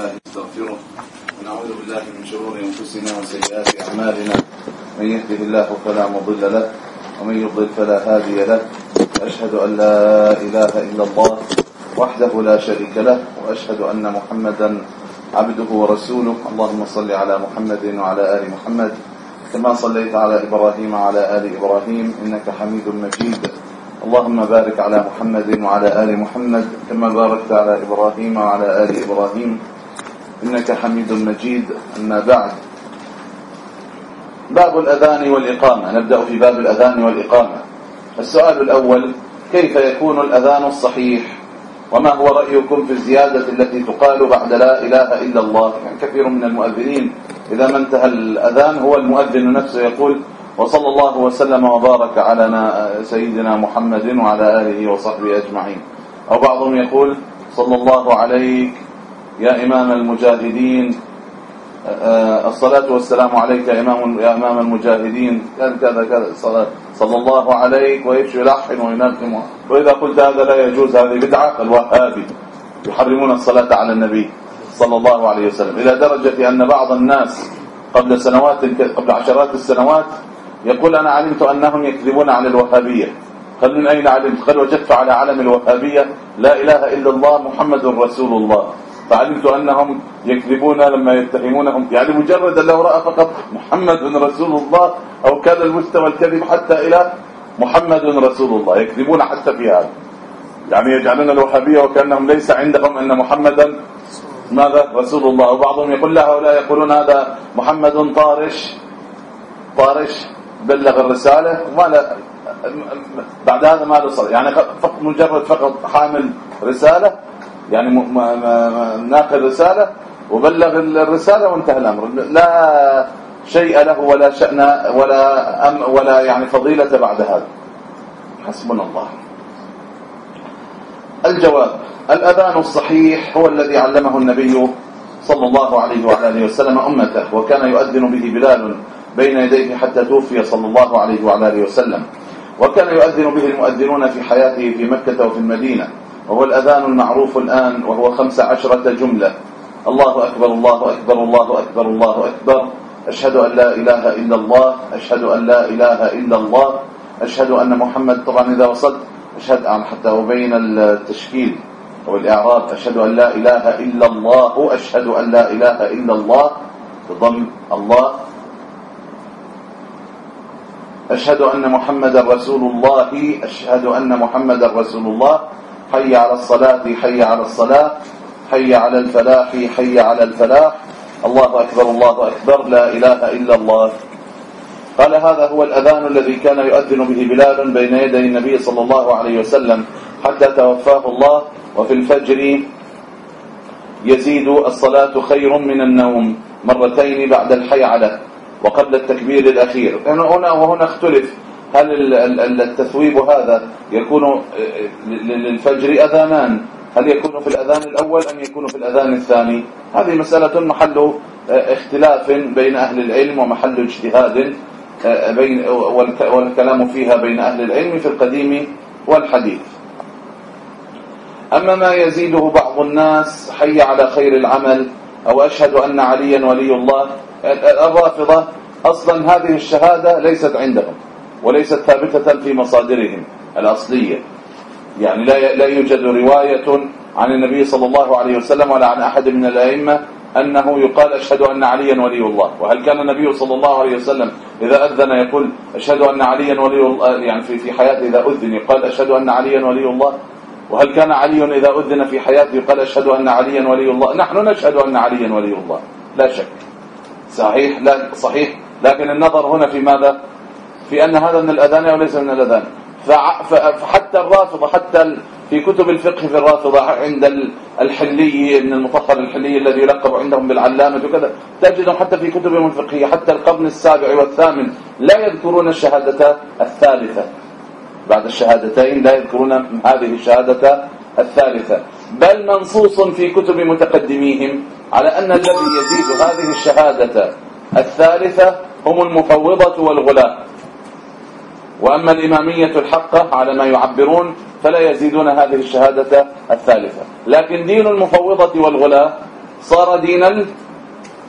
بالله نستغفره ونعوذ بالله من شرور أنفسنا وسيئات أعمالنا. من يهده الله فلا مضل له ومن يضلل فلا هادي له. أشهد أن لا إله إلا الله وحده لا شريك له وأشهد أن محمدا عبده ورسوله. اللهم صل على محمد وعلى آل محمد كما صليت على إبراهيم وعلى آل إبراهيم إنك حميد مجيد. اللهم بارك على محمد وعلى آل محمد كما باركت على إبراهيم وعلى آل إبراهيم. إنك حميد مجيد. أما بعد باب الأذان والإقامة. نبدأ في باب الأذان والإقامة. السؤال الأول كيف يكون الأذان الصحيح؟ وما هو رأيكم في الزيادة التي تقال بعد لا إله إلا الله؟ يعني كثير من المؤذنين إذا ما انتهى الأذان هو المؤذن نفسه يقول وصلى الله وسلم وبارك على سيدنا محمد وعلى آله وصحبه أجمعين. أو بعضهم يقول صلى الله عليك يا إمام المجاهدين الصلاة والسلام عليك يا إمام يا إمام المجاهدين. كذا كذا كذا الصلاة صلى الله عليك ويمشي يلحن وينظم وإذا قلت هذا لا يجوز هذه بدعة. الوهابي يحرمون الصلاة على النبي صلى الله عليه وسلم. إلى درجة أن بعض الناس قبل سنوات قبل عشرات السنوات يقول أنا علمت أنهم يكذبون على الوهابية. قال من أين علمت؟ قال وجدت على علم الوهابية لا إله إلا الله محمد رسول الله. فعلمت أنهم يكذبون لما يتهمونهم. يعني مجرد لو رأى فقط محمد رسول الله أو كان المستوى الكذب حتى إلى محمد رسول الله. يكذبون حتى في هذا. يعني يجعلون الوهابية وكأنهم ليس عندهم أن محمدا ماذا؟ رسول الله. وبعضهم يقول لا هؤلاء يقولون هذا محمد طارش. طارش بلغ الرسالة وما لا بعد هذا ما له صله يعني فقط مجرد فقط حامل رسالة يعني ناقل رسالة وبلغ الرسالة وانتهى الأمر. لا شيء له ولا شأن ولا أم ولا يعني فضيلة بعد هذا. حسبنا الله. الجواب. الأذان الصحيح هو الذي علمه النبي صلى الله عليه وعلى آله وسلم أمته وكان يؤذن به بلال بين يديه حتى توفي صلى الله عليه وعلى آله وسلم. وكان يؤذن به المؤذنون في حياته في مكة وفي المدينة. وهو الأذان المعروف الآن وهو خمس عشرة جملة. الله أكبر الله أكبر الله أكبر الله أكبر. أشهد أن لا إله إلا الله أشهد أن لا إله إلا الله أشهد أن محمد طبعا إذا وصلت. أشهد عن حتى وبين التشكيل والإعراب. أشهد أن لا إله إلا الله أشهد أن لا إله إلا الله. بضم الله. أشهد أن محمد رسول الله أشهد أن محمد رسول الله. حي على الصلاة حي على الصلاة حي على الفلاح حي على الفلاح. الله أكبر الله أكبر لا إله إلا الله. قال هذا هو الأذان الذي كان يؤذن به بلال بين يدي النبي صلى الله عليه وسلم حتى توفاه الله. وفي الفجر يزيد الصلاة خير من النوم مرتين بعد الحيعلة وقبل التكبير الأخير. هنا وهنا اختلف. هل التثويب هذا يكون للفجر أذانان؟ هل يكون في الأذان الأول أم يكون في الأذان الثاني؟ هذه مسألة محل اختلاف بين أهل العلم ومحل اجتهاد بين والكلام فيها بين أهل العلم في القديم والحديث. أما ما يزيده بعض الناس حي على خير العمل أو أشهد أن عليا ولي الله الرافضة أصلا هذه الشهادة ليست عندهم. وليست ثابتة في مصادرهم الأصلية. يعني لا لا يوجد رواية عن النبي صلى الله عليه وسلم ولا عن أحد من الأئمة أنه يقال أشهد أن عليا ولي الله. وهل كان النبي صلى الله عليه وسلم إذا أذن يقول أشهد أن عليا ولي الله يعني في في حياته إذا أذن يقال أشهد أن عليا ولي الله؟ وهل كان علي إذا أذن في حياته يقال أشهد أن عليا ولي الله؟ نحن نشهد أن عليا ولي الله. لا شك. صحيح لا صحيح. لكن النظر هنا في ماذا؟ في أن هذا من الأذان وليس من الأذان. فحتى الرافضة حتى في كتب الفقه في الرافضة عند الحلي من المطهر الحلي الذي يلقب عندهم بالعلامة وكذا تجدهم حتى في كتبهم الفقهية. حتى القرن السابع والثامن لا يذكرون الشهادة الثالثة. بعد الشهادتين لا يذكرون هذه الشهادة الثالثة. بل منصوص في كتب متقدميهم على أن الذي يزيد هذه الشهادة الثالثة هم المفوضة والغلاة. وأما الإمامية الحقة على ما يعبرون فلا يزيدون هذه الشهادة الثالثة. لكن دين المفوضة والغلاة صار دين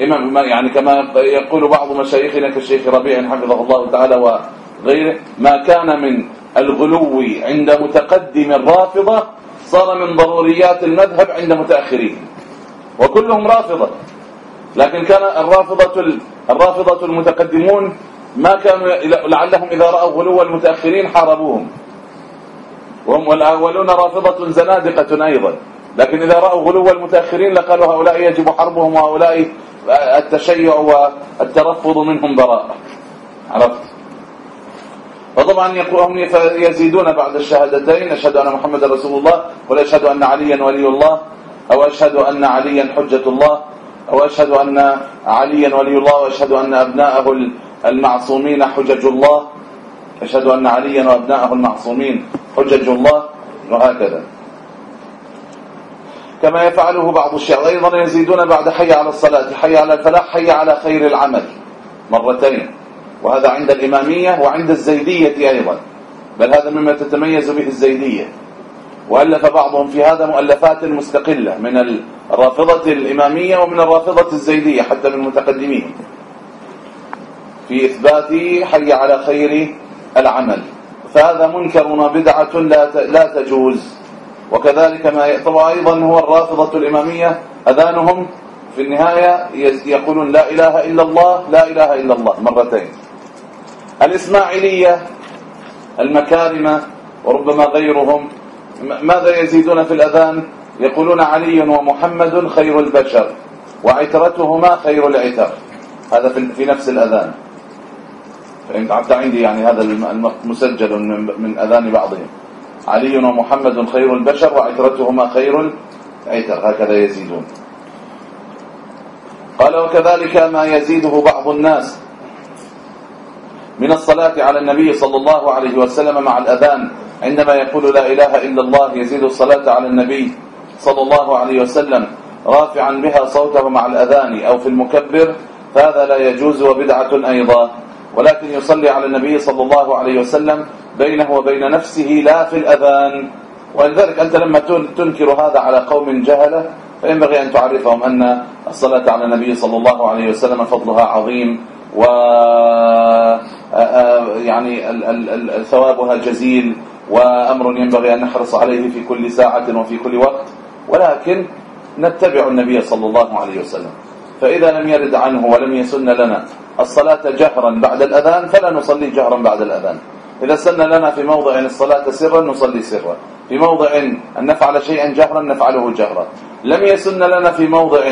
الإمام يعني كما يقول بعض مشايخنا كالشيخ ربيع حفظه الله تعالى وغيره ما كان من الغلو عند متقدم الرافضة صار من ضروريات المذهب عند متأخرين وكلهم رافضة. لكن كان الرافضة الرافضة المتقدمون ما كانوا لعلهم إذا رأوا غلو المتأخرين حاربوهم. وهم والأولون رافضة زنادقة أيضا. لكن إذا رأوا غلو المتأخرين لقالوا هؤلاء يجب حربهم وهؤلاء التشيع والترفض منهم براء. عرفت؟ فطبعا هم يزيدون بعد الشهادتين. أشهد أن محمد رسول الله ولا أشهد أن عليا ولي الله أو أشهد أن عليا حجة الله أو أشهد أن عليا ولي الله وأشهد أن أبناءه المعصومين حجج الله. أشهد أن عليا وأبناءه المعصومين حجج الله. وهكذا. كما يفعله بعض الشيعة. أيضا يزيدون بعد حي على الصلاة. حي على الفلاح حي على خير العمل. مرتين. وهذا عند الإمامية وعند الزيدية أيضا. بل هذا مما تتميز به الزيدية. وألف بعضهم في هذا مؤلفات مستقلة من الرافضة الإمامية ومن الرافضة الزيدية حتى من المتقدمين في إثبات حي على خير العمل. فهذا منكر وبدعة لا لا تجوز. وكذلك ما طبعا أيضا هو الرافضة الإمامية أذانهم في النهاية يقولون لا إله إلا الله لا إله إلا الله مرتين. الإسماعيلية المكارمة وربما غيرهم ماذا يزيدون في الأذان؟ يقولون علي ومحمد خير البشر وعترتهما خير العتر. هذا في نفس الأذان. حتى عندي يعني هذا مسجل من أذان بعضهم. علي ومحمد خير البشر وعترتهما خير العتر هكذا يزيدون. قال وكذلك ما يزيده بعض الناس من الصلاة على النبي صلى الله عليه وسلم مع الأذان. عندما يقول لا إله إلا الله يزيد الصلاة على النبي صلى الله عليه وسلم رافعا بها صوته مع الأذان أو في المكبر فهذا لا يجوز وبدعة أيضا. ولكن يصلي على النبي صلى الله عليه وسلم بينه وبين نفسه لا في الأذان. ولذلك أنت لما تنكر هذا على قوم جهلة فينبغي أن تعرفهم أن الصلاة على النبي صلى الله عليه وسلم فضلها عظيم و يعني ثوابها جزيل وأمر ينبغي أن نحرص عليه في كل ساعة وفي كل وقت. ولكن نتبع النبي صلى الله عليه وسلم. فإذا لم يرد عنه ولم يسن لنا الصلاة جهرا بعد الأذان فلا نصلي جهرا بعد الأذان. إذا سن لنا في موضع الصلاة سرا نصلي سرا. في موضع أن نفعل شيئا جهرا نفعله جهرا. لم يسن لنا في موضع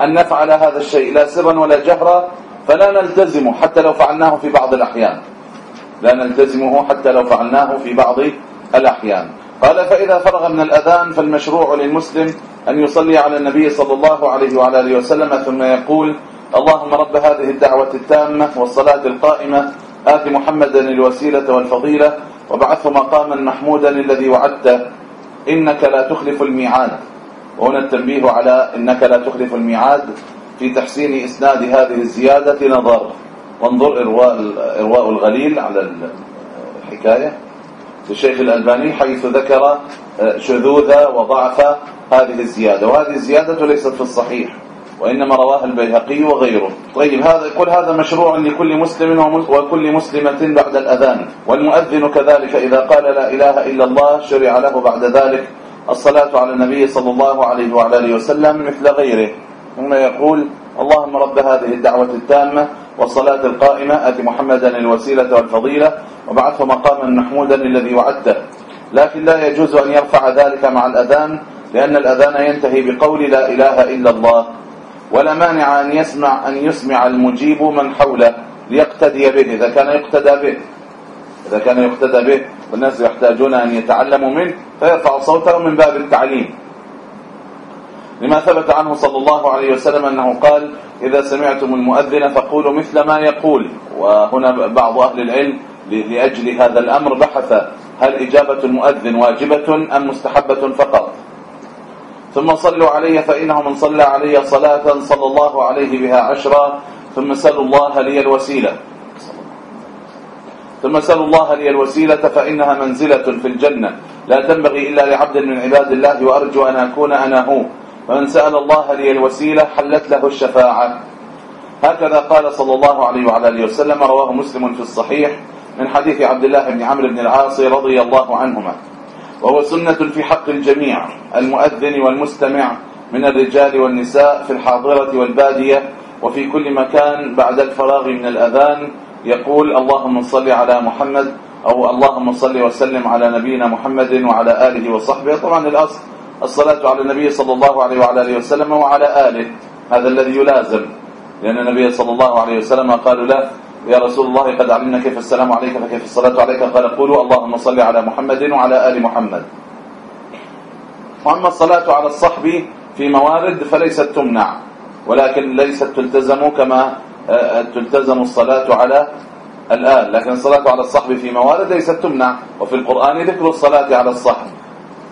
أن نفعل هذا الشيء لا سرا ولا جهرا فلا نلتزمه حتى لو فعلناه في بعض الأحيان. لا نلتزمه حتى لو فعلناه في بعض الأحيان. قال فإذا فرغ من الأذان فالمشروع للمسلم أن يصلي على النبي صلى الله عليه وعلى آله وسلم ثم يقول اللهم رب هذه الدعوة التامة والصلاة القائمة. آت محمدا الوسيلة والفضيلة وبعثه مقاما محمودا الذي وعدته. إنك لا تخلف الميعاد. وهنا التنبيه على إنك لا تخلف الميعاد في تحسين إسناد هذه الزيادة نظر. وانظر إرواء, إرواء الغليل على الحكاية. للشيخ الألباني حيث ذكر آه، شذوذ وضعف هذه الزيادة. وهذه الزيادة ليست في الصحيح. وإنما رواها البيهقي وغيره. طيب هذا يقول هذا مشروع لكل مسلم وكل مسلمة بعد الأذان. والمؤذن كذلك إذا قال لا إله إلا الله شرع له بعد ذلك الصلاة على النبي صلى الله عليه وعلى آله وسلم مثل غيره. ثم يقول اللهم رب هذه الدعوة التامة والصلاة القائمة أتي محمدا الوسيلة والفضيلة وبعثه مقاما محمودا الذي وعدته. لكن لا يجوز أن يرفع ذلك مع الأذان لأن الأذان ينتهي بقول لا إله إلا الله. ولا مانع أن يسمع أن يسمع المجيب من حوله ليقتدي به. إذا كان يقتدى به. إذا كان يقتدى به والناس يحتاجون أن يتعلموا منه فيرفع صوته من باب التعليم. لما ثبت عنه صلى الله عليه وسلم أنه قال إذا سمعتم المؤذن فقولوا مثل ما يقول. وهنا بعض أهل العلم لأجل هذا الأمر بحث هل إجابة المؤذن واجبة أم مستحبة فقط؟ ثم صلوا علي فإنه من صلى علي صلاة صلى الله عليه بها عشرا. ثم سلوا الله لي الوسيلة. ثم سلوا الله لي الوسيلة فإنها منزلة في الجنة. لا تنبغي إلا لعبد من عباد الله وأرجو أن أكون أنا هو. فمن سأل الله لي الوسيلة حلت له الشفاعة. هكذا قال صلى الله عليه وعلى آله وسلم رواه مسلم في الصحيح من حديث عبد الله بن عمرو بن العاص رضي الله عنهما. وهو سنة في حق الجميع المؤذن والمستمع من الرجال والنساء في الحاضرة والبادية وفي كل مكان بعد الفراغ من الأذان يقول اللهم صل على محمد أو اللهم صل وسلم على نبينا محمد وعلى آله وصحبه طبعا الأصل الصلاة على النبي صلى الله عليه وعلى آله وسلم وعلى آله هذا الذي يلازم لأن النبي صلى الله عليه وسلم قالوا له يا رسول الله قد علمنا كيف السلام عليك فكيف الصلاة عليك؟ قال قولوا اللهم صل على محمد وعلى آل محمد. وأما الصلاة على الصحب في موارد فليست تمنع ولكن ليست تلتزم كما آه، تلتزم الصلاة على الآن. لكن الصلاة على الصحب في موارد ليست تمنع وفي القرآن ذكر الصلاة على الصحب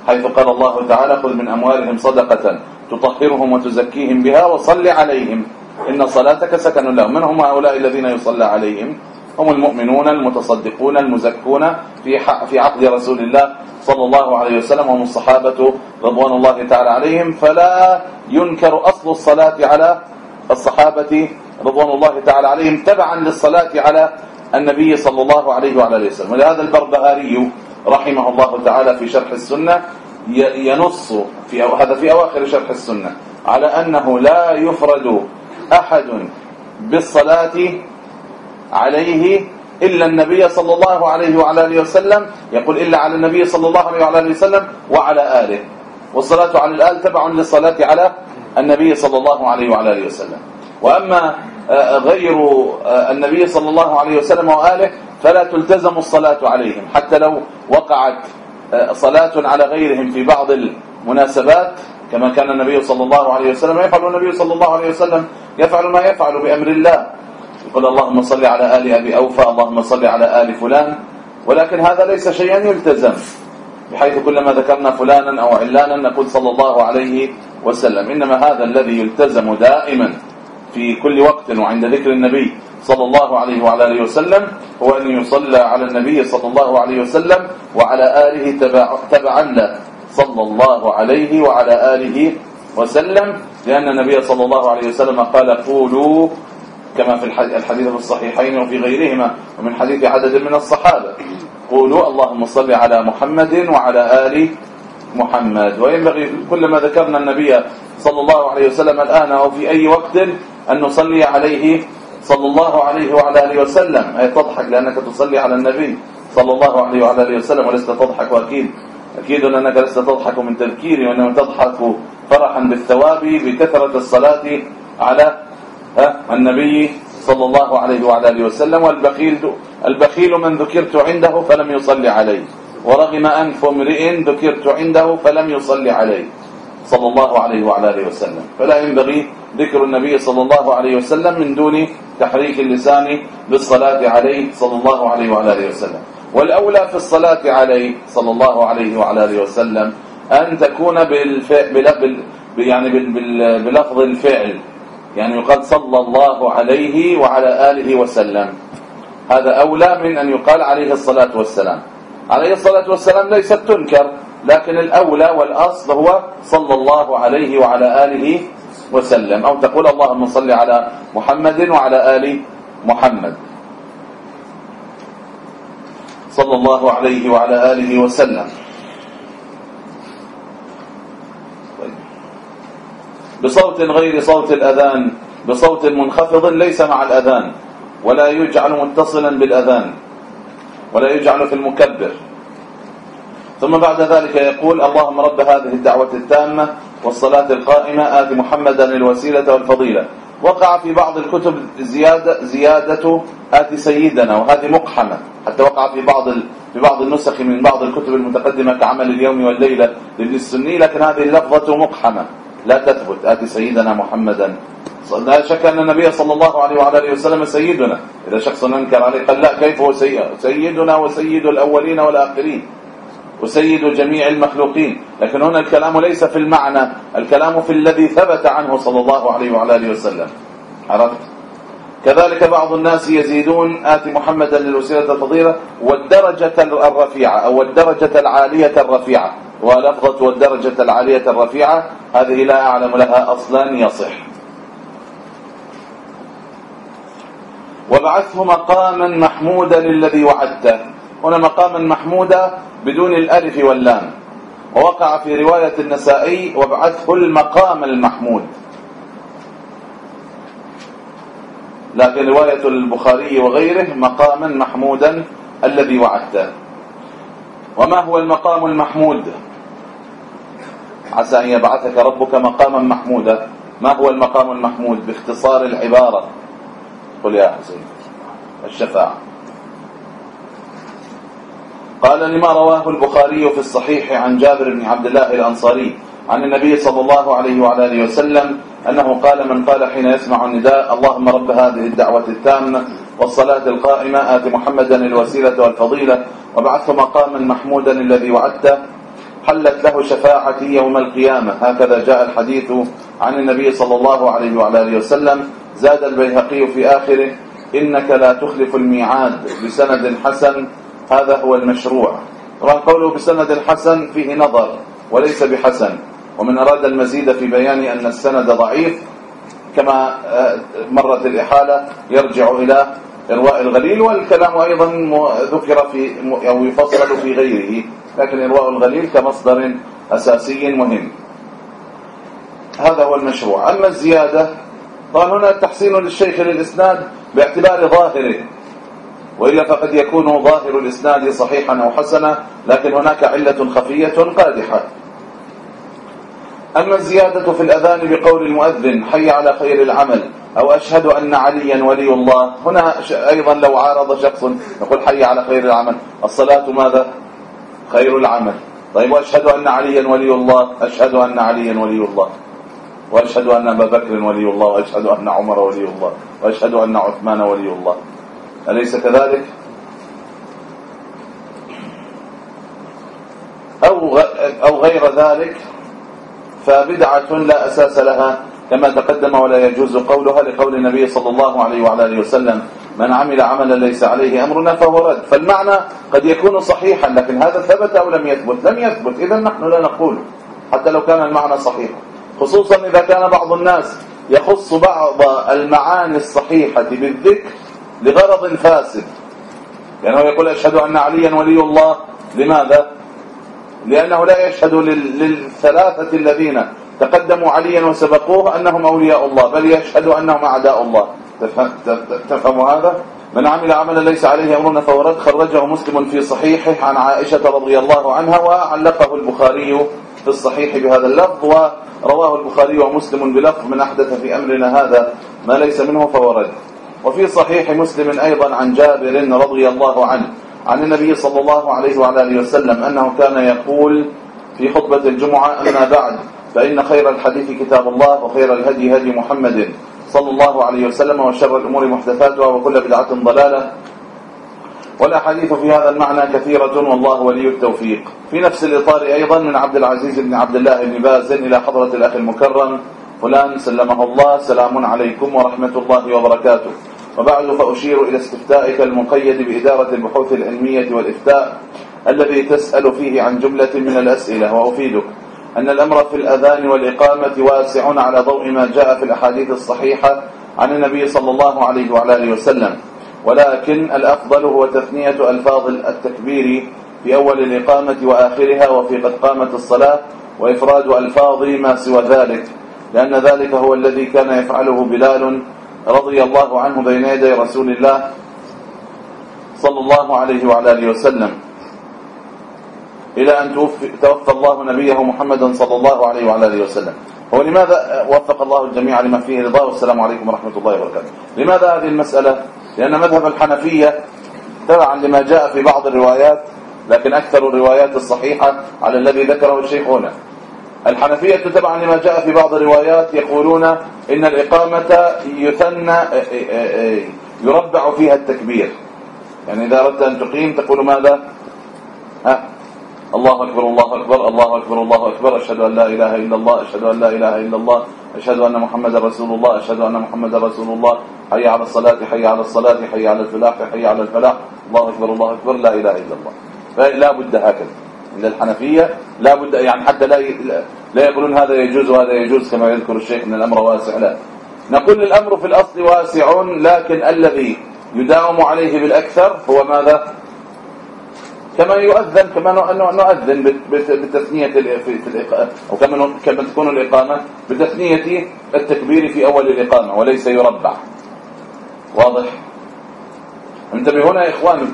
حيث قال الله تعالى خذ من أموالهم صدقة تطهرهم وتزكيهم بها وصل عليهم. إن صلاتك سكن لهم. من هم هؤلاء الذين يصلى عليهم؟ هم المؤمنون المتصدقون المزكون في في عقد رسول الله صلى الله عليه وسلم وهم الصحابة رضوان الله تعالى عليهم. فلا ينكر أصل الصلاة على الصحابة رضوان الله تعالى عليهم تبعا للصلاة على النبي صلى الله عليه وعلى آله وسلم. ولهذا البربهاري رحمه الله تعالى في شرح السنة ينص في هذا في أواخر شرح السنة على أنه لا يفرد أحد بالصلاة عليه إلا النبي صلى الله عليه وعلى آله وسلم يقول إلا على النبي صلى الله عليه وعلى آله وسلم وعلى آله. والصلاة على الآل تبع للصلاة على النبي صلى الله عليه وعلى آله وسلم. وأما آه، غير آه، النبي صلى الله عليه وسلم وآله فلا تلتزم الصلاة عليهم حتى لو وقعت آه، صلاة على غيرهم في بعض المناسبات كما كان النبي صلى الله عليه وسلم يفعل النبي صلى الله عليه وسلم يفعل ما يفعل بأمر الله. يقول اللهم صل على آل أبي أوفى اللهم صل على آل فلان. ولكن هذا ليس شيئا يلتزم بحيث كلما ذكرنا فلانا أو علانا نقول صلى الله عليه وسلم. إنما هذا الذي يلتزم دائما في كل وقت وعند ذكر النبي صلى الله عليه وعلى آله وسلم هو أن يصلى على النبي صلى الله عليه وسلم وعلى آله تبعا له. صلى الله عليه وعلى آله وسلم لأن النبي صلى الله عليه وسلم قال قولوا كما في الحديث في الصحيحين وفي غيرهما ومن حديث عدد من الصحابة قولوا اللهم صل على محمد وعلى آل محمد. وينبغي كلما ذكرنا النبي صلى الله عليه وسلم الآن أو في أي وقت أن نصلي عليه صلى الله عليه وعلى آله وسلم. أي تضحك لأنك تصلي على النبي صلى الله عليه وعلى آله وسلم ولست تضحك أكيد أكيد أنك لست تضحك من تذكيري وإنما تضحك فرحا بالثواب بكثرة الصلاة على النبي صلى الله عليه وعلى آله وسلم. والبخيل البخيل من ذكرت عنده فلم يصلي عليه. ورغم أنف امرئ ذكرت عنده فلم يصلي عليه صلى الله عليه وعلى آله وسلم. فلا ينبغي ذكر النبي صلى الله عليه وسلم من دون تحريك اللسان بالصلاة عليه صلى الله عليه وعلى آله وسلم. والأولى في الصلاة عليه صلى الله عليه وعلى آله وسلم أن تكون بالفعل يعني بلفظ الفعل يعني يقال صلى الله عليه وعلى آله وسلم. هذا أولى من أن يقال عليه الصلاة والسلام. عليه الصلاة والسلام ليست تنكر لكن الأولى والأصل هو صلى الله عليه وعلى آله وسلم. أو تقول اللهم صل على محمد وعلى آل محمد. صلى الله عليه وعلى آله وسلم بصوت غير صوت الأذان بصوت منخفض ليس مع الأذان ولا يجعل متصلا بالأذان ولا يجعل في المكبر. ثم بعد ذلك يقول اللهم رب هذه الدعوة التامة والصلاة القائمة آت محمدا الوسيلة والفضيلة. وقع في بعض الكتب زيادة, زيادة آت سيدنا وهذه مقحمة. حتى وقع في بعض في بعض النسخ من بعض الكتب المتقدمة كعمل اليوم والليلة لابن السني لكن هذه اللفظة مقحمة. لا تثبت آت سيدنا محمدا. لا شك أن النبي صلى الله عليه وعلى آله وسلم سيدنا. إذا شخص أنكر عليه قال لا كيف هو سيدنا وسيد الأولين والآخرين وسيد جميع المخلوقين. لكن هنا الكلام ليس في المعنى الكلام في الذي ثبت عنه صلى الله عليه وعلى آله وسلم. عرفت؟ كذلك بعض الناس يزيدون آتي محمدا للوسيلة الفضيلة والدرجة الرفيعة أو الدرجة العالية الرفيعة. ولفظة والدرجة العالية الرفيعة هذه لا أعلم لها أصلا يصح. وابعثه مقاما محمودا الذي وعدته. هنا مقاما محمودا بدون الألف واللام. ووقع في رواية النسائي وابعثه المقام المحمود. لكن رواية البخاري وغيره مقاما محمودا الذي وعدته. وما هو المقام المحمود؟ عسى أن يبعثك ربك مقاما محمودا. ما هو المقام المحمود؟ باختصار العبارة. قل يا حسين الشفاعة. قال لما رواه البخاري في الصحيح عن جابر بن عبد الله الأنصاري عن النبي صلى الله عليه وعلى آله وسلم أنه قال من قال حين يسمع النداء اللهم رب هذه الدعوة التامة والصلاة القائمة آت محمدا الوسيلة والفضيلة وبعثه مقاما محمودا الذي وعدته حلت له شفاعتي يوم القيامة هكذا جاء الحديث عن النبي صلى الله عليه وعلى آله وسلم زاد البيهقي في آخره إنك لا تخلف الميعاد بسند حسن هذا هو المشروع. طبعا قوله بسند حسن فيه نظر وليس بحسن. ومن أراد المزيد في بيان أن السند ضعيف كما آه، مرت الإحالة يرجع إلى إرواء الغليل والكلام أيضا ذكر في أو يفصل في غيره. لكن إرواء الغليل كمصدر أساسي مهم. هذا هو المشروع. أما الزيادة طبعا هنا تحسين للشيخ للإسناد باعتبار ظاهره. وإلا فقد يكون ظاهر الإسناد صحيحا أو حسنا لكن هناك علة خفية قادحة. أما الزيادة في الأذان بقول المؤذن حي على خير العمل أو أشهد أن عليا ولي الله هنا أيضا لو عارض شخص يقول حي على خير العمل. الصلاة ماذا؟ خير العمل. طيب وأشهد أن عليا ولي الله أشهد أن عليا ولي الله. وأشهد أن أبا بكر ولي الله وأشهد أن عمر ولي الله وأشهد أن عثمان ولي الله. أليس كذلك؟ أو أو غير ذلك؟ فبدعة لا أساس لها كما تقدم ولا يجوز قولها لقول النبي صلى الله عليه وعلى آله وسلم من عمل عملا ليس عليه أمرنا فهو رد. فالمعنى قد يكون صحيحا لكن هذا ثبت أو لم يثبت؟ لم يثبت. إذا نحن لا نقول حتى لو كان المعنى صحيحا خصوصا إذا كان بعض الناس يخص بعض المعاني الصحيحة بالذكر لغرض فاسد. هو يقول أشهد أن عليا ولي الله. لماذا؟ لأنه لا يشهد للثلاثة الذين تقدموا عليا وسبقوه أنهم أولياء الله بل يشهد أنهم أعداء الله. تفهم هذا؟ من عمل عملا ليس عليه أمرنا فورد خرجه مسلم في صحيحه عن عائشة رضي الله عنها وعلقه البخاري في الصحيح بهذا اللفظ ورواه البخاري ومسلم بلفظ من أحدث في أمرنا هذا ما ليس منه فورد وفي صحيح مسلم أيضا عن جابر رضي الله عنه عن النبي صلى الله عليه وعلى آله وسلم أنه كان يقول في خطبة الجمعة أما بعد فإن خير الحديث كتاب الله وخير الهدي هدي محمد صلى الله عليه وسلم وشر الأمور محدثاتها وكل بدعة ضلالة. والأحاديث في هذا المعنى كثيرة والله ولي التوفيق. في نفس الإطار أيضا من عبد العزيز بن عبد الله بن باز إلى حضرة الأخ المكرم فلان سلمه الله سلام عليكم ورحمة الله وبركاته. وبعد فأشير إلى استفتائك المقيد بإدارة البحوث العلمية والإفتاء الذي تسأل فيه عن جملة من الأسئلة. وأفيدك أن الأمر في الأذان والإقامة واسع على ضوء ما جاء في الأحاديث الصحيحة عن النبي صلى الله عليه وعلى آله وسلم. ولكن الأفضل هو تثنية ألفاظ التكبير في أول الإقامة وآخرها وفي قد قامت الصلاة وإفراد ألفاظ ما سوى ذلك لأن ذلك هو الذي كان يفعله بلال رضي الله عنه بين يدي رسول الله صلى الله عليه وعلى آله وسلم. إلى أن توفى, توفى الله نبيه محمدا صلى الله عليه وعلى آله وسلم. هو لماذا وفق الله الجميع لما فيه رضا؟ والسلام عليكم ورحمة الله وبركاته. لماذا هذه المسألة؟ لأن مذهب الحنفية تبعا لما جاء في بعض الروايات لكن أكثر الروايات الصحيحة على الذي ذكره الشيخ هنا. الحنفية تبعا لما جاء في بعض الروايات يقولون إن الإقامة يثنى يربع فيها التكبير. يعني إذا أردت أن تقيم تقول ماذا؟ ها؟ الله أكبر الله أكبر الله أكبر الله أكبر. أشهد أن لا إله إلا الله أشهد أن لا إله إلا الله أشهد أن محمد رسول الله أشهد أن محمد رسول الله. حي على الصلاة حي على الصلاة حي على الفلاح حي على الفلاح. الله أكبر الله أكبر لا إله إلا الله. لا بد هكذا. عند الحنفية لا بد يعني حتى لا لا يقولون هذا يجوز وهذا يجوز كما يذكر الشيخ إن الأمر واسع. لا. نقول الأمر في الأصل واسع لكن الذي يداوم عليه بالأكثر هو ماذا؟ كما يؤذن كما نؤذن بتثنية في أو كما كما تكون الإقامة بتثنية التكبير في أول الإقامة وليس يربع. واضح؟ انتبهون يا إخواني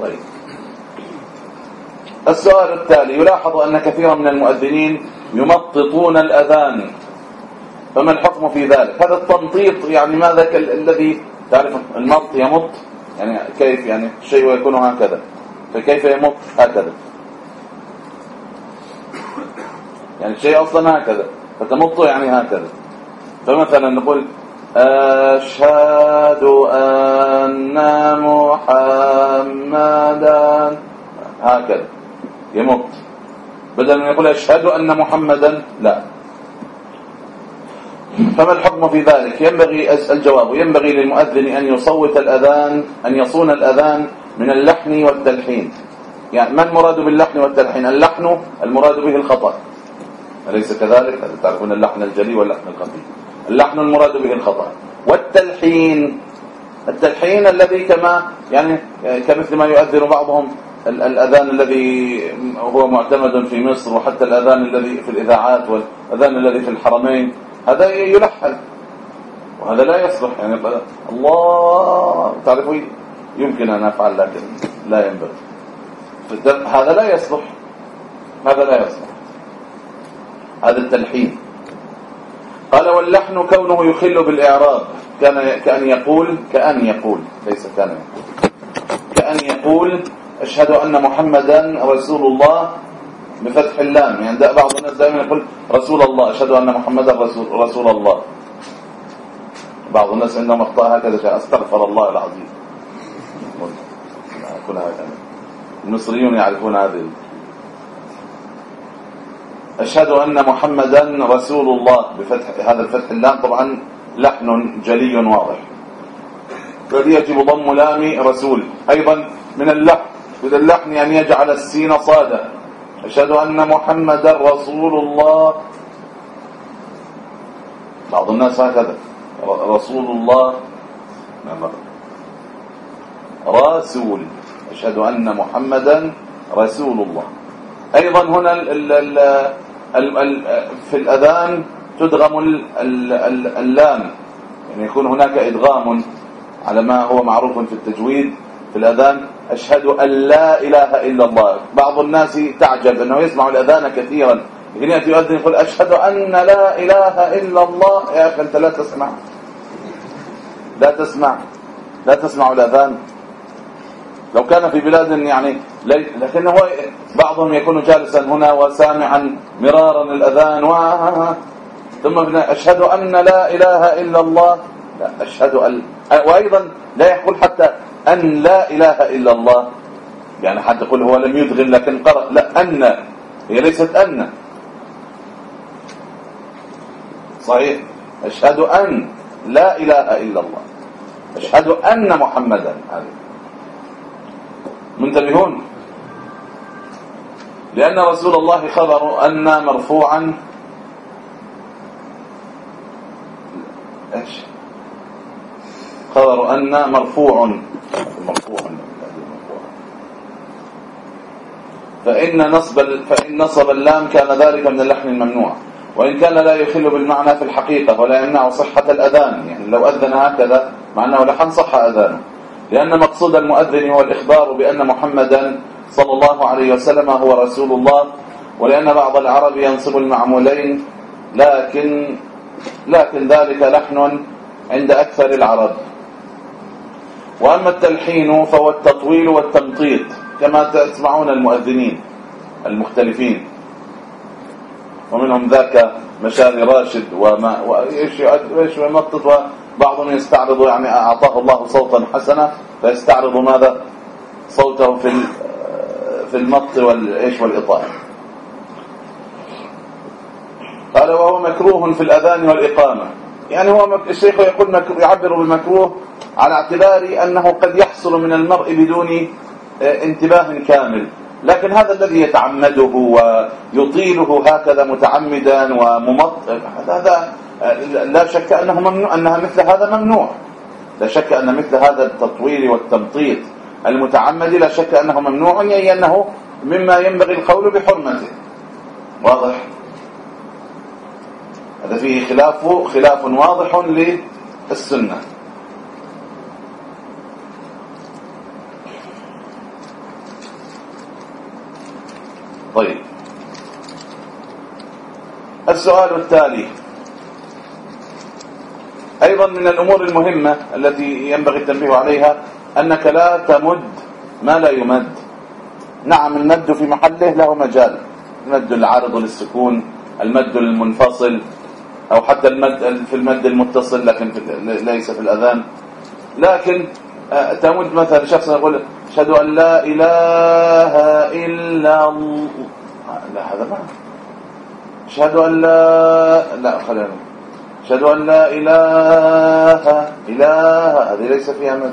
طيب. السؤال التالي يلاحظ أن كثيرا من المؤذنين يمططون الأذان. فما الحكم في ذلك؟ هذا التمطيط يعني ماذا الذي تعرف المط يمط؟ يعني كيف يعني الشيء يكون هكذا؟ فكيف يمط؟ هكذا. يعني الشيء أصلا هكذا فتمط يعني هكذا. فمثلا نقول أشهد أن محمدا هكذا. يمط بدل من يقول أشهد أن محمدا لا. فما الحكم في ذلك؟ ينبغي الجواب. ينبغي للمؤذن أن يصوت الأذان أن يصون الأذان من اللحن والتلحين. يعني ما المراد باللحن والتلحين؟ اللحن المراد به الخطأ. أليس كذلك؟ تعرفون اللحن الجلي واللحن الخفي؟ اللحن المراد به الخطأ. والتلحين. التلحين الذي كما يعني كمثل ما يؤذن بعضهم الأذان الذي هو معتمد في مصر وحتى الأذان الذي في الإذاعات والأذان الذي في الحرمين هذا يلحن وهذا لا يصلح. يعني الله تعرفوا يمكن أن أفعل لكن لا ينبغي. هذا لا يصلح. هذا لا يصلح. هذا التلحين. قال واللحن كونه يخل بالإعراب. كان كأن يقول كأن يقول ليس كان يقول. كأن يقول أشهد أن محمدا رسول الله بفتح اللام. يعني بعض الناس دائما يقول رسول الله أشهد أن محمدا رسول, رسول الله بعض الناس عندهم أخطاء هكذا أستغفر الله العظيم. المصريون يعرفون هذه. أشهد أن محمدا رسول الله بفتح هذا الفتح اللام. طبعا لحن جلي واضح. يجب ضم لام رسول. أيضا من اللحن من اللحن أن يجعل السين صادا. أشهد أن محمدا رسول الله. بعض الناس هكذا. رسول الله. رسول. أشهد أن محمدا رسول الله. أيضا هنا ال ال ال ال في الأذان تدغم اللام. يعني يكون هناك إدغام على ما هو معروف في التجويد في الأذان. أشهد أن لا إله إلا الله. بعض الناس تعجب أنه يسمع الأذان كثيرا. لكن يأتي يؤذن يقول أشهد أن لا إله إلا الله. يا أخي أنت لا تسمع. لا تسمع. لا تسمع الأذان. لو كان في بلاد يعني لكن هو بعضهم يكون جالسا هنا وسامعا مرارا الأذان. و ثم أشهد أن لا إله إلا الله. لا أشهد أن وأيضا لا يقول حتى أن لا إله إلا الله. يعني حتى يقول هو لم يدغن لكن قرأ. لا أن. هي ليست أن. صحيح. أشهد أن لا إله إلا الله. أشهد أن محمدا. منتبهون؟ لأن رسول الله خبر أن مرفوعا. إيش؟ خبر أن مرفوع. مرفوع. فإن نصب فإن نصب اللام كان ذلك من اللحن الممنوع. وإن كان لا يخل بالمعنى في الحقيقة ولا يمنع صحة الأذان. يعني لو أذن هكذا مع أنه لحن صح أذانه. لأن مقصود المؤذن هو الإخبار بأن محمدا صلى الله عليه وسلم هو رسول الله ولأن بعض العرب ينصب المعمولين لكن لكن ذلك لحن عند أكثر العرب. وأما التلحين فهو التطويل والتمطيط كما تسمعون المؤذنين المختلفين. ومنهم ذاك مشاري راشد وما وإيش يمطط وبعضهم يستعرض يعني أعطاه الله صوتا حسنا فيستعرض ماذا؟ صوته في في المط والايش والاطاله قال وهو مكروه في الأذان والإقامة. يعني هو الشيخ يقول يعبر بالمكروه على اعتبار أنه قد يحصل من المرء بدون آه، انتباه كامل. لكن هذا الذي يتعمده ويطيله هكذا متعمدا وممطل هذا لا شك أنه ممنوع انها مثل هذا ممنوع. لا شك أن مثل هذا التطويل والتمطيط المتعمد لا شك أنه ممنوع اي أنه مما ينبغي القول بحرمته. واضح؟ هذا فيه خلاف خلاف واضح للسنة. طيب. السؤال التالي. أيضا من الأمور المهمة التي ينبغي التنبيه عليها أنك لا تمد ما لا يمد. نعم المد في محله له مجال. المد العارض للسكون المد المنفصل أو حتى المد في المد المتصل لكن ليس في الأذان. لكن آه، تمد مثلا شخص يقول أشهد أن لا إله إلا الله. لا هذا ما. أشهد أن لا لا خلينا أشهد أن لا إله إله هذه ليس فيها من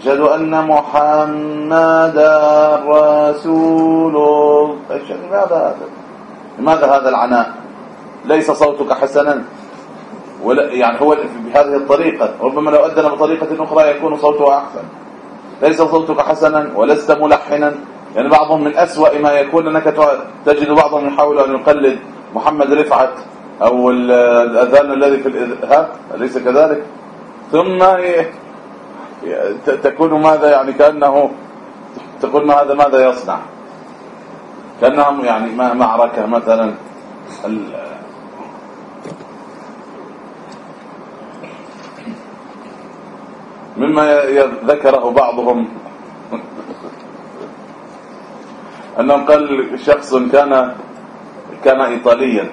أشهد أن محمدا رسول الله لماذا هذا؟ لماذا هذا العناء؟ ليس صوتك حسنا. ولا يعني هو بهذه الطريقة. ربما لو أدنا بطريقة أخرى يكون صوته أحسن. ليس صوتك حسنا ولست ملحنا. يعني بعضهم من أسوأ ما يكون أنك تجد بعضهم يحاول أن يقلد محمد رفعت أو الأذان الذي في الإذهاب أليس كذلك؟ ثم تكون ماذا يعني كأنه تقول ما هذا ماذا يصنع؟ كأنهم يعني معركة مثلا. مما ذكره بعضهم. أنه قال شخص كان كان إيطاليا.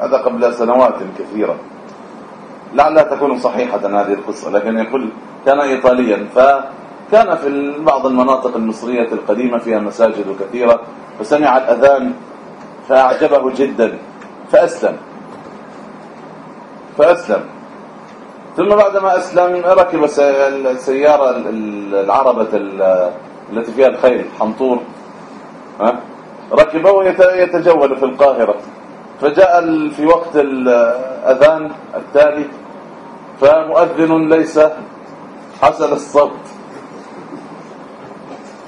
هذا قبل سنوات كثيرة. لعلها تكون صحيحة هذه القصة لكن يقول كان إيطاليا. فكان في بعض المناطق المصرية القديمة فيها مساجد كثيرة فسمع الأذان فأعجبه جدا فأسلم. فأسلم. ثم بعدما أسلم ركب السيارة العربة التي فيها الخيل حنطور ركبه ويتجول في القاهرة. فجاء في وقت الأذان التالي فمؤذن ليس حسن الصوت.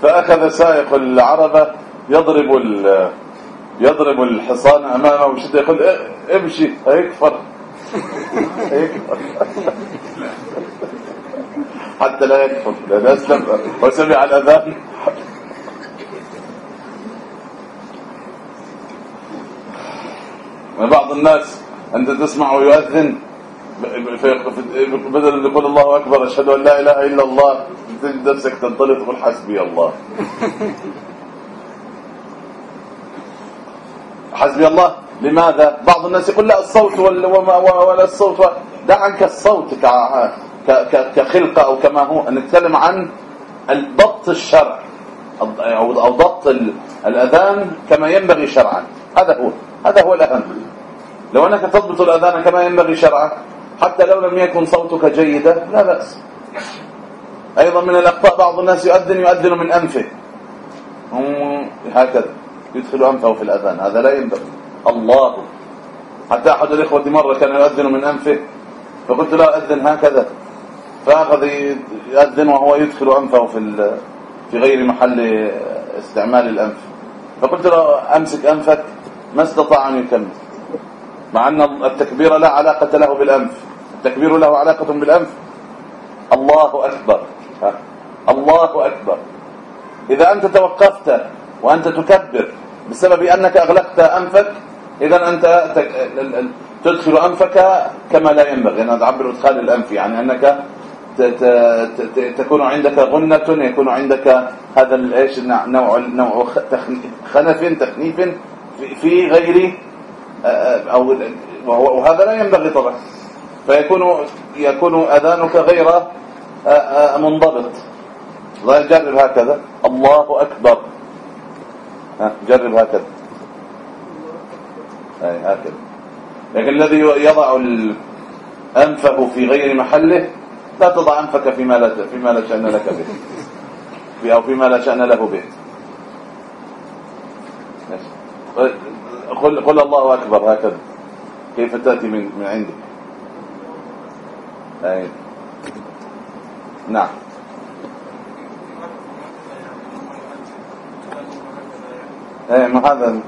فأخذ سائق العربة يضرب يضرب الحصان أمامه بشدة يقول امشي هيكفر هيكفر حتى لا يكفر لأن أسلم وسمع الأذان بعض الناس أنت تسمع ويؤذن بدل أن يقول الله أكبر أشهد أن لا إله إلا الله تجد نفسك تنطلق تقول حسبي الله. حسبي الله. لماذا؟ بعض الناس يقول لا الصوت ولا, الصوت دع عنك الصوت كخلقة أو كما هو. نتكلم عن الضبط الشرع أو ضبط الأذان كما ينبغي شرعا. هذا هو هذا هو الأهم. لو أنك تضبط الأذان كما ينبغي شرعا حتى لو لم يكن صوتك جيدا لا بأس. أيضا من الأخطاء بعض الناس يؤذن يؤذن من أنفه. هكذا يدخل أنفه في الأذان هذا لا ينبغي. الله. حتى أحد الإخوة مرة كان يؤذن من أنفه فقلت له أذن هكذا. فأخذ يؤذن وهو يدخل أنفه في في غير محل استعمال الأنف. فقلت له أمسك أنفك ما استطاع أن يكمل. مع أن التكبير لا علاقة له بالأنف. التكبير له علاقة بالأنف. الله أكبر. الله أكبر. إذا أنت توقفت وأنت تكبر بسبب أنك أغلقت أنفك إذا أنت تدخل أنفك كما لا ينبغي. أنا أعبر إدخال الأنف يعني أنك تكون عندك غنة يكون عندك هذا إيش؟ نوع نوع خنف تخنيف في غير أو وهذا لا ينبغي طبعا. فيكون يكون أذانك غير منضبط. جرب هكذا. الله أكبر. جرب هكذا. أي هكذا. لكن الذي يضع أنفه في غير محله لا تضع أنفك فيما لا فيما لا شأن لك به. أو فيما لا شأن له به. قل, قل الله أكبر هكذا. كيف تأتي من, من عندك؟ أي. نعم. إيه ما هذا؟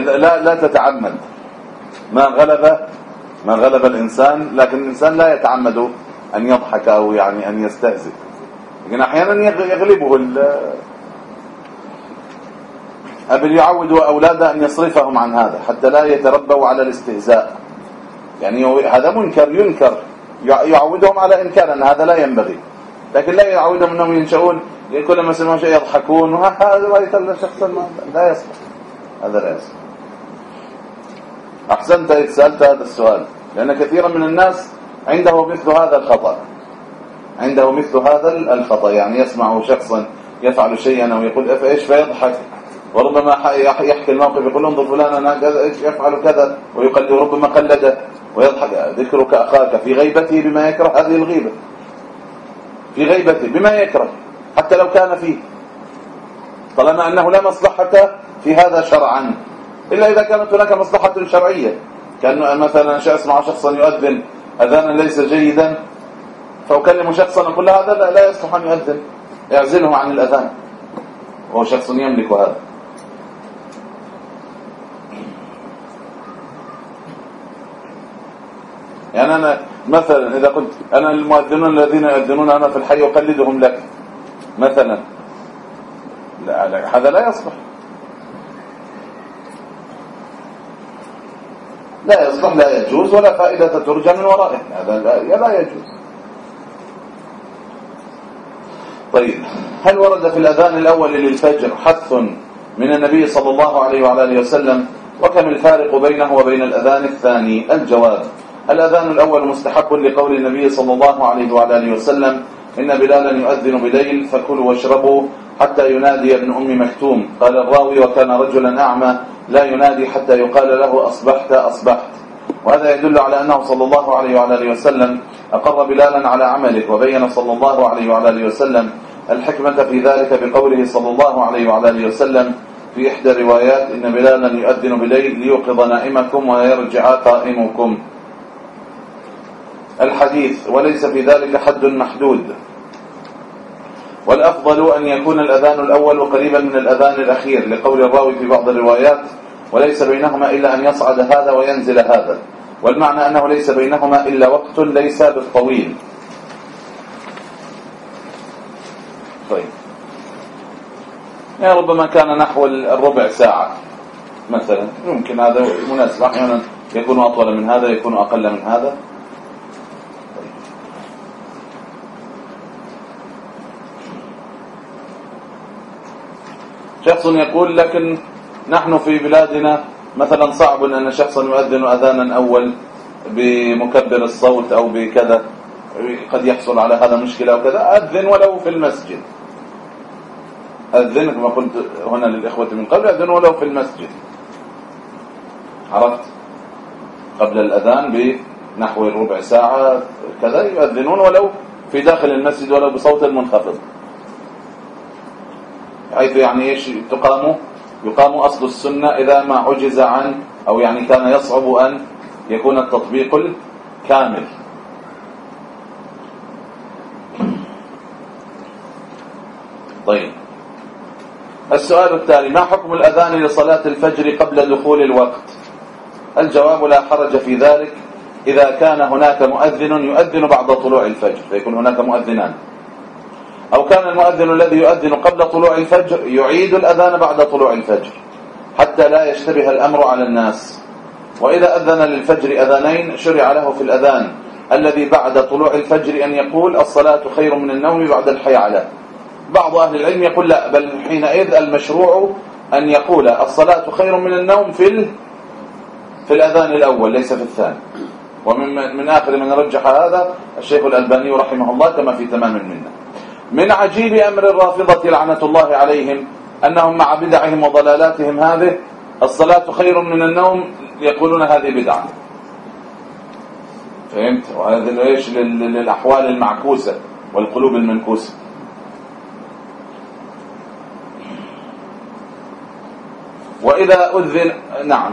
لا لا تتعمد. ما غلب ما غلب الإنسان لكن الإنسان لا يتعمد أن يضحك أو يعني أن يستهزئ. لكن أحيانا يغلبه أبل يعودوا أولاده أن يصرفهم عن هذا حتى لا يتربوا على الاستهزاء. يعني هذا منكر ينكر. يعودهم على إنكار أن هذا لا ينبغي. لكن لا يعودهم أنهم ينشؤون كل ما سمعوا شيء يضحكون وهذا شخصا لا يصلح هذا لا يصلح أحسنت إذ سألت هذا السؤال. لأن كثيرا من الناس عنده مثل هذا الخطأ. عنده مثل هذا الخطأ. يعني يسمع شخصا يفعل شيئا أو يقول إيش فيضحك. وربما يحكي الموقف يقول انظر فلان أنا كذا إيش يفعل كذا؟ ويقلد ربما قلده. ويضحك. ذكرك أخاك في غيبته بما يكره هذه الغيبة. في غيبته بما يكره. حتى لو كان فيه. طالما أنه لا مصلحة في هذا شرعا. إلا إذا كانت هناك مصلحة شرعية. كان مثلا اسمع شخصا يؤذن أذانا ليس جيدا فأكلم شخصا أقول له هذا لا يصلح أن يؤذن. اعزله عن الأذان. وهو شخص يملك هذا. يعني أنا مثلا إذا قلت أنا المؤذنون الذين يؤذنون أنا في الحي أقلدهم لك. مثلا. لا, لا هذا لا يصلح. لا يصلح لا يجوز ولا فائدة ترجى من ورائه هذا لا, لا يجوز. طيب. هل ورد في الأذان الأول للفجر حث من النبي صلى الله عليه وعلى آله وسلم؟ وكم الفارق بينه وبين الأذان الثاني؟ الجواب. الأذان الأول مستحب لقول النبي صلى الله عليه وعلى آله وسلم إن بلالا يؤذن بليل فكلوا واشربوا حتى ينادي ابن أم مكتوم. قال الراوي وكان رجلا أعمى لا ينادي حتى يقال له أصبحت أصبحت. وهذا يدل على أنه صلى الله عليه وعلى آله وسلم أقر بلالا على عمله وبين صلى الله عليه وعلى آله وسلم الحكمة في ذلك بقوله صلى الله عليه وعلى آله وسلم في إحدى الروايات إن بلالا يؤذن بليل ليوقظ نائمكم ويرجع قائمكم. الحديث وليس في ذلك حد محدود. والأفضل أن يكون الأذان الأول قريبا من الأذان الأخير لقول الراوي في بعض الروايات وليس بينهما إلا أن يصعد هذا وينزل هذا. والمعنى أنه ليس بينهما إلا وقت ليس بالطويل. طيب. يعني ربما كان نحو الربع ساعة مثلا. يمكن هذا مناسب. أحيانا يكون أطول من هذا يكون أقل من هذا. شخص يقول لكن نحن في بلادنا مثلا صعب أن شخصا يؤذن أذانا أول بمكبر الصوت أو بكذا قد يحصل على هذا مشكلة أو كذا أذن ولو في المسجد. أذن كما قلت هنا للإخوة من قبل أذن ولو في المسجد. عرفت؟ قبل الأذان بنحو ربع ساعة كذا يؤذنون ولو في داخل المسجد ولو بصوت منخفض. حيث يعني إيش تقام؟ يقام أصل السنة إذا ما عجز عن أو يعني كان يصعب أن يكون التطبيق الكامل. طيب. السؤال التالي ما حكم الأذان لصلاة الفجر قبل دخول الوقت؟ الجواب لا حرج في ذلك إذا كان هناك مؤذن يؤذن بعد طلوع الفجر فيكون هناك مؤذنان. أو كان المؤذن الذي يؤذن قبل طلوع الفجر يعيد الأذان بعد طلوع الفجر حتى لا يشتبه الأمر على الناس. وإذا أذن للفجر أذانين شرع له في الأذان الذي بعد طلوع الفجر أن يقول الصلاة خير من النوم بعد الحيعلة بعض أهل العلم يقول لا بل حينئذ المشروع أن يقول الصلاة خير من النوم في في الأذان الأول ليس في الثاني. ومن من آخر من رجح هذا الشيخ الألباني رحمه الله كما في تمام المنة. من عجيب أمر الرافضة لعنة الله عليهم أنهم مع بدعهم وضلالاتهم هذه الصلاة خير من النوم يقولون هذه بدعة. فهمت؟ وهذا إيش؟ للأحوال المعكوسة والقلوب المنكوسة. وإذا أذن نعم.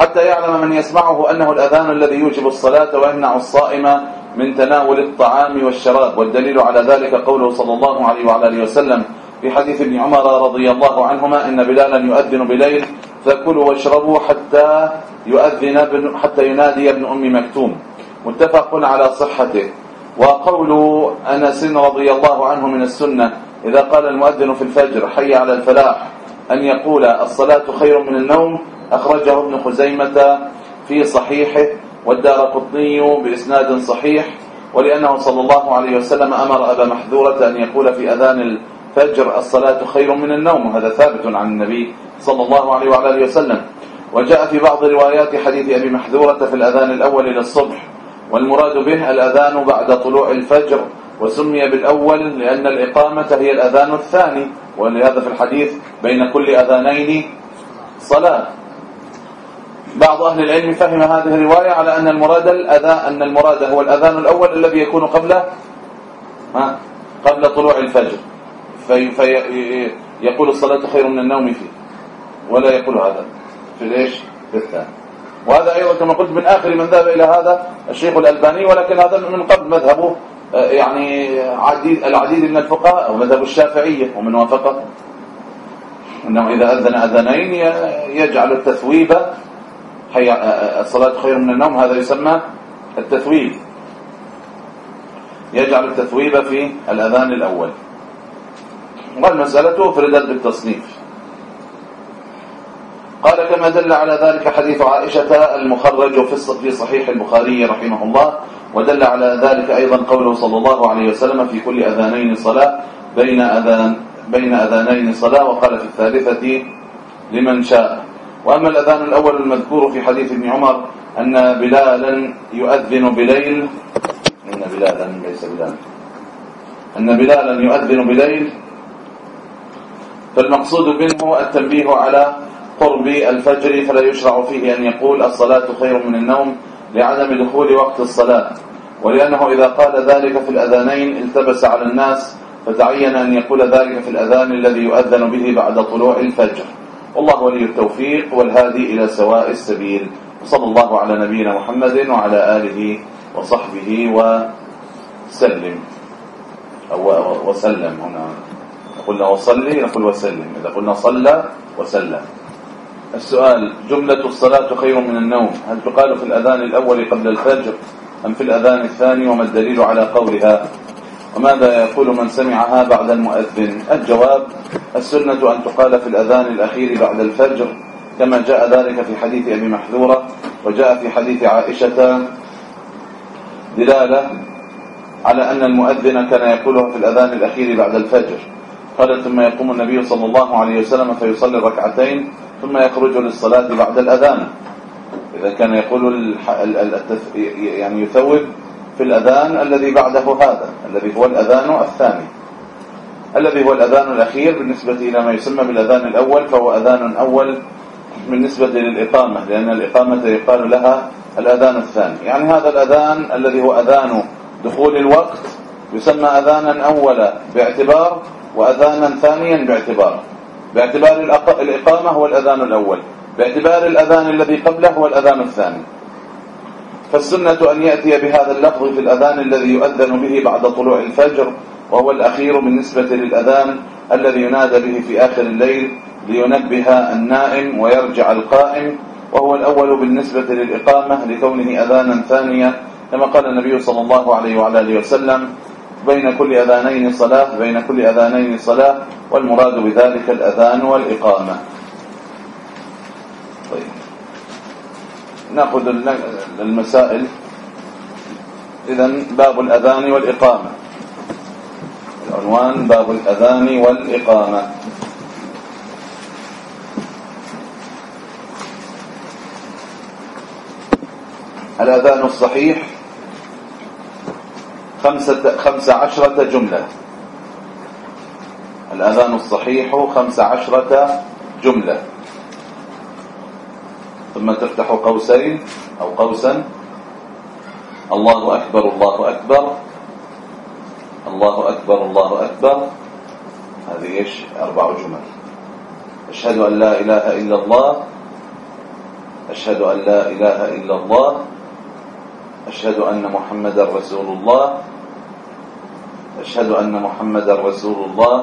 حتى يعلم من يسمعه أنه الأذان الذي يوجب الصلاة ويمنع الصائم من تناول الطعام والشراب والدليل على ذلك قوله صلى الله عليه وعلى آله وسلم في حديث ابن عمر رضي الله عنهما إن بلالا يؤذن بليل فكلوا واشربوا حتى يؤذن ابن حتى ينادي ابن أم مكتوم. متفق على صحته. وقول أنس رضي الله عنه من السنة إذا قال المؤذن في الفجر حي على الفلاح أن يقول الصلاة خير من النوم أخرجه ابن خزيمة في صحيحه. والدار قطني بإسناد صحيح ولأنه صلى الله عليه وسلم أمر أبا محذورة أن يقول في أذان الفجر الصلاة خير من النوم وهذا ثابت عن النبي صلى الله عليه وعلى آله وسلم. وجاء في بعض روايات حديث أبي محذورة في الأذان الأول للصبح والمراد به الأذان بعد طلوع الفجر وسمي بالأول لأن الإقامة هي الأذان الثاني ولهذا في الحديث بين كل أذانين صلاة. بعض أهل العلم فهم هذه الرواية على أن المراد الاذان أن المراد هو الأذان الأول الذي يكون قبل قبل طلوع الفجر. في في يقول الصلاة خير من النوم فيه. ولا يقول هذا. في ليش في الثاني. وهذا أيضا كما قلت من آخر من ذهب إلى هذا الشيخ الألباني ولكن هذا من قبل مذهبه آه، يعني عديد العديد من الفقهاء ومذهب الشافعية ومن وافقه إنه إذا أذن اذانين يجعل التثويب حي الصلاة خير من النوم هذا يسمى التثويب. يجعل التثويب في الأذان الأول. والمسألة افردت بالتصنيف. قال كما دل على ذلك حديث عائشة المخرج في صحيح البخاري رحمه الله ودل على ذلك أيضا قوله صلى الله عليه وسلم في كل أذانين صلاة بين أذان بين أذانين صلاة وقال في الثالثة لمن شاء. وأما الأذان الأول المذكور في حديث ابن عمر أن بلالا يؤذن بليل. إن بلالا ليس بلالا. أن بلالا يؤذن بليل. فالمقصود منه التنبيه على قرب الفجر فلا يشرع فيه أن يقول الصلاة خير من النوم لعدم دخول وقت الصلاة. ولأنه إذا قال ذلك في الأذانين التبس على الناس فتعين أن يقول ذلك في الأذان الذي يؤذن به بعد طلوع الفجر. والله ولي التوفيق والهادي إلى سواء السبيل. صلى الله على نبينا محمد وعلى آله وصحبه وسلم. أو وسلم هنا. قلنا وصلي نقول وسلم. إذا قلنا صلى وسلم. السؤال جملة الصلاة خير من النوم؟ هل تقال في الأذان الأول قبل الفجر أم في الأذان الثاني وما الدليل على قولها؟ وماذا يقول من سمعها بعد المؤذن؟ الجواب السنة أن تقال في الأذان الأخير بعد الفجر كما جاء ذلك في حديث أبي محذورة وجاء في حديث عائشة دلالة على أن المؤذن كان يقولها في الأذان الأخير بعد الفجر. قال ثم يقوم النبي صلى الله عليه وسلم فيصلي ركعتين ثم يخرج للصلاة بعد الأذان. إذا كان يقول يعني يثوب في الأذان الذي بعده هذا الذي هو الأذان الثاني. الذي هو الأذان الأخير بالنسبة إلى ما يسمى بالأذان الأول فهو أذان أول بالنسبة للإقامة لأن الإقامة يقال لها الأذان الثاني. يعني هذا الأذان الذي هو أذان دخول الوقت يسمى أذانا أولا باعتبار وأذانا ثانيا باعتبار. باعتبار الإقامة هو الأذان الأول. باعتبار الأذان الذي قبله هو الأذان الثاني. فالسنة أن يأتي بهذا اللفظ في الأذان الذي يؤذن به بعد طلوع الفجر وهو الأخير بالنسبة للأذان الذي ينادى به في آخر الليل لينبه النائم ويرجع القائم وهو الأول بالنسبة للإقامة لكونه أذانا ثانيا كما قال النبي صلى الله عليه وعلى آله وسلم بين كل أذانين صلاة بين كل أذانين صلاة والمراد بذلك الأذان والإقامة. طيب. نأخذ المسائل. اذا باب الأذان والإقامة. العنوان باب الأذان والإقامة. الأذان الصحيح خمسة, خمسة عشرة جملة. الأذان الصحيح خمس عشرة جملة. ثم تفتح قوسين أو قوسا. الله أكبر الله أكبر. الله أكبر الله أكبر. هذه إيش؟ أربع جمل. أشهد أن لا إله إلا الله. أشهد أن لا إله إلا الله. أشهد أن محمد رسول الله. أشهد أن محمد رسول الله.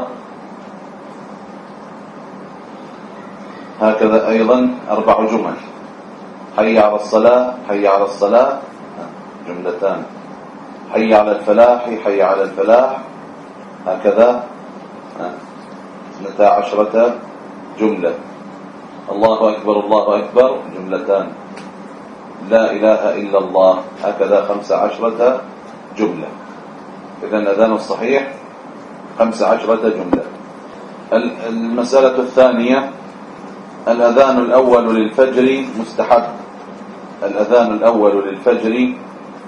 هكذا أيضا أربع جمل. حي على الصلاة حي على الصلاة. جملتان. حي على الفلاح حي على الفلاح. هكذا. اثنتا عشرة جملة. الله أكبر الله أكبر. جملتان. لا إله إلا الله. هكذا خمس عشرة جملة. إذا الأذان الصحيح خمس عشرة جملة. المسألة الثانية الأذان الأول للفجر مستحب. الأذان الأول للفجر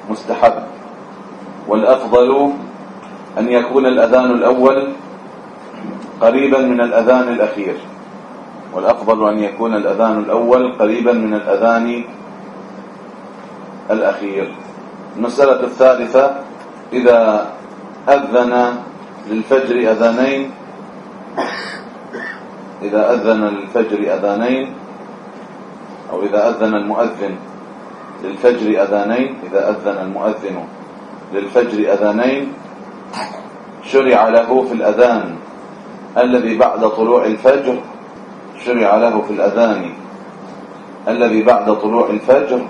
مستحب والأفضل أن يكون الأذان الأول قريبا من الأذان الأخير والأفضل أن يكون الأذان الأول قريبا من الأذان الأخير. المسألة الثالثة إذا أذن للفجر أذانين إذا أذن للفجر أذانين أو إذا أذن المؤذن للفجر أذانين إذا أذن المؤذن للفجر أذانين شرع له في الأذان الذي بعد طلوع الفجر شرع له في الأذان الذي بعد طلوع الفجر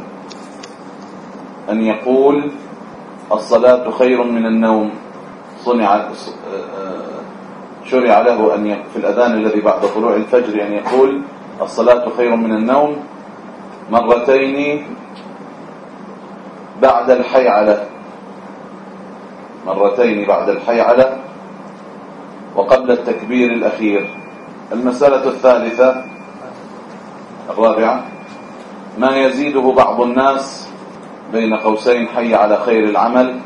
أن يقول الصلاة خير من النوم. صنع شرع له أن في الأذان الذي بعد طلوع الفجر أن يقول الصلاة خير من النوم مرتين بعد الحيعلة. مرتين بعد الحيعلة وقبل التكبير الأخير. المسألة الثالثة الرابعة ما يزيده بعض الناس بين قوسين حي على خير العمل؟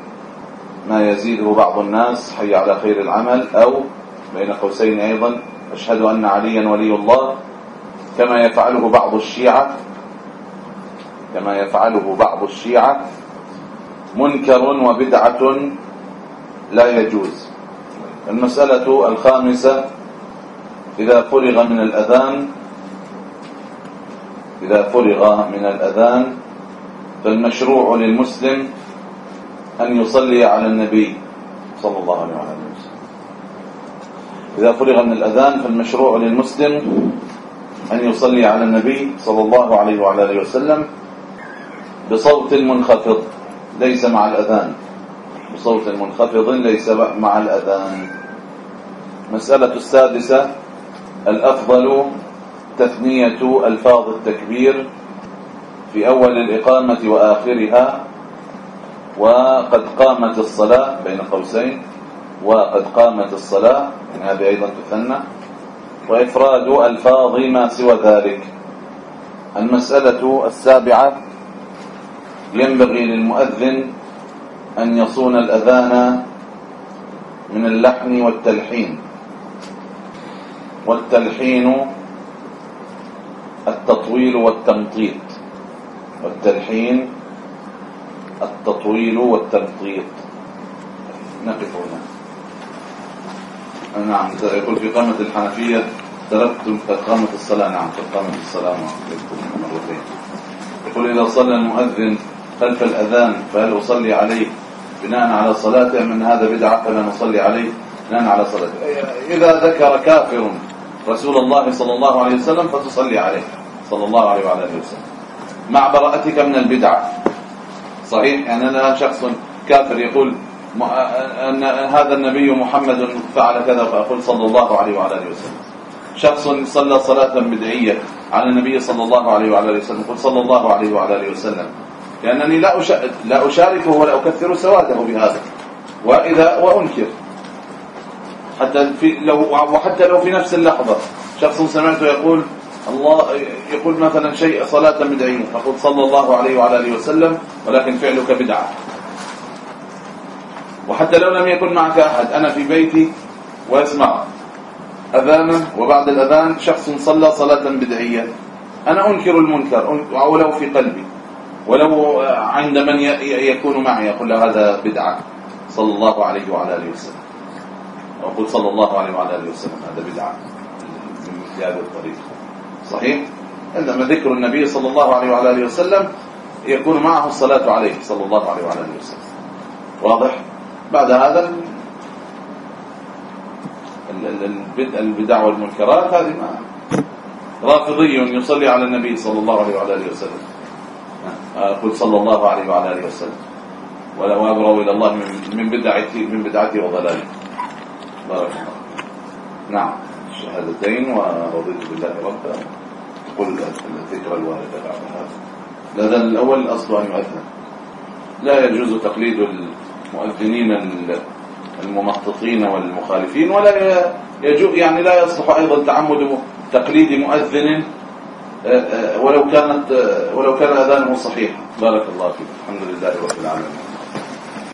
ما يزيده بعض الناس حي على خير العمل أو بين قوسين أيضا؟ أشهد أن عليا ولي الله كما يفعله بعض الشيعة كما يفعله بعض الشيعة منكر وبدعة لا يجوز. المسألة الخامسة إذا فرغ من الأذان إذا فرغ من الأذان فالمشروع للمسلم أن يصلي على النبي صلى الله عليه وسلم. إذا فرغ من الأذان فالمشروع للمسلم أن يصلي على النبي صلى الله عليه وعلى آله وسلم بصوت منخفض. ليس مع الأذان. بصوت منخفض ليس مع الأذان. مسألة السادسة الأفضل تثنية ألفاظ التكبير في أول الإقامة وآخرها وقد قامت الصلاة بين قوسين وقد قامت الصلاة يعني هذه أيضا تثنى وإفراد ألفاظ ما سوى ذلك. المسألة السابعة ينبغي للمؤذن أن يصون الأذان من اللحن والتلحين. والتلحين التطويل والتمطيط. والتلحين التطويل والتمطيط. نقف هنا. نعم يقول في قامة الحنفية تركتم قامة الصلاة. نعم قامة الصلاة. يقول إذا صلى المؤذن خلف الأذان فهل أصلي عليه؟ بناء على صلاته من هذا بدعة فلا نصلي عليه؟ بناء على صلاته. إذا ذكر كافر رسول الله صلى الله عليه وسلم فتصلي عليه صلى الله عليه وعلى آله وسلم. مع براءتك من البدعة صحيح يعني أنا شخص كافر يقول أن هذا النبي محمد فعل كذا فأقول صلى الله عليه وعلى آله وسلم. شخص صلى صلاة بدعية على النبي صلى الله عليه وعلى آله وسلم قل صلى الله عليه وعلى آله وسلم. لأنني لا لا أشاركه ولا أكثر سواده بهذا. وإذا وأنكر. حتى في لو وحتى لو في نفس اللحظة. شخص سمعته يقول الله يقول مثلا شيء صلاة بدعية فقل صلى الله عليه وعلى آله وسلم ولكن فعلك بدعة. وحتى لو لم يكن معك أحد أنا في بيتي وأسمع أذانا وبعد الأذان شخص صلى صلاة بدعية. أنا أنكر المنكر ولو في قلبي. ولو عند من يكون معي يقول له هذا بدعة. صلى الله عليه وعلى آله وسلم. أقول صلى الله عليه وعلى آله وسلم هذا بدعة. من هذا الطريق. صحيح؟ عندما ذكر النبي صلى الله عليه وعلى آله وسلم يكون معه الصلاة عليه صلى الله عليه وعلى آله وسلم. واضح؟ بعد هذا البدع والمنكرات هذه ما رافضي يصلي على النبي صلى الله عليه وعلى آله وسلم. قل صلى الله عليه وعلى آله وسلم. ولا وأبرأ إلى الله من بدعتي من بدعتي وضلالي. بارك الله نعم. الشهادتين ورضيت بالله ربا. قل الذكر الوارده بعد هذا. هذا الأول الاصل أن يؤذن. لا يجوز تقليد المؤذنين الممططين والمخالفين ولا يجوز يعني لا يصلح أيضا تعمد تقليد مؤذن آه، آه، ولو كانت آه، ولو كان أذانه صحيحا. بارك الله فيك. الحمد لله رب العالمين.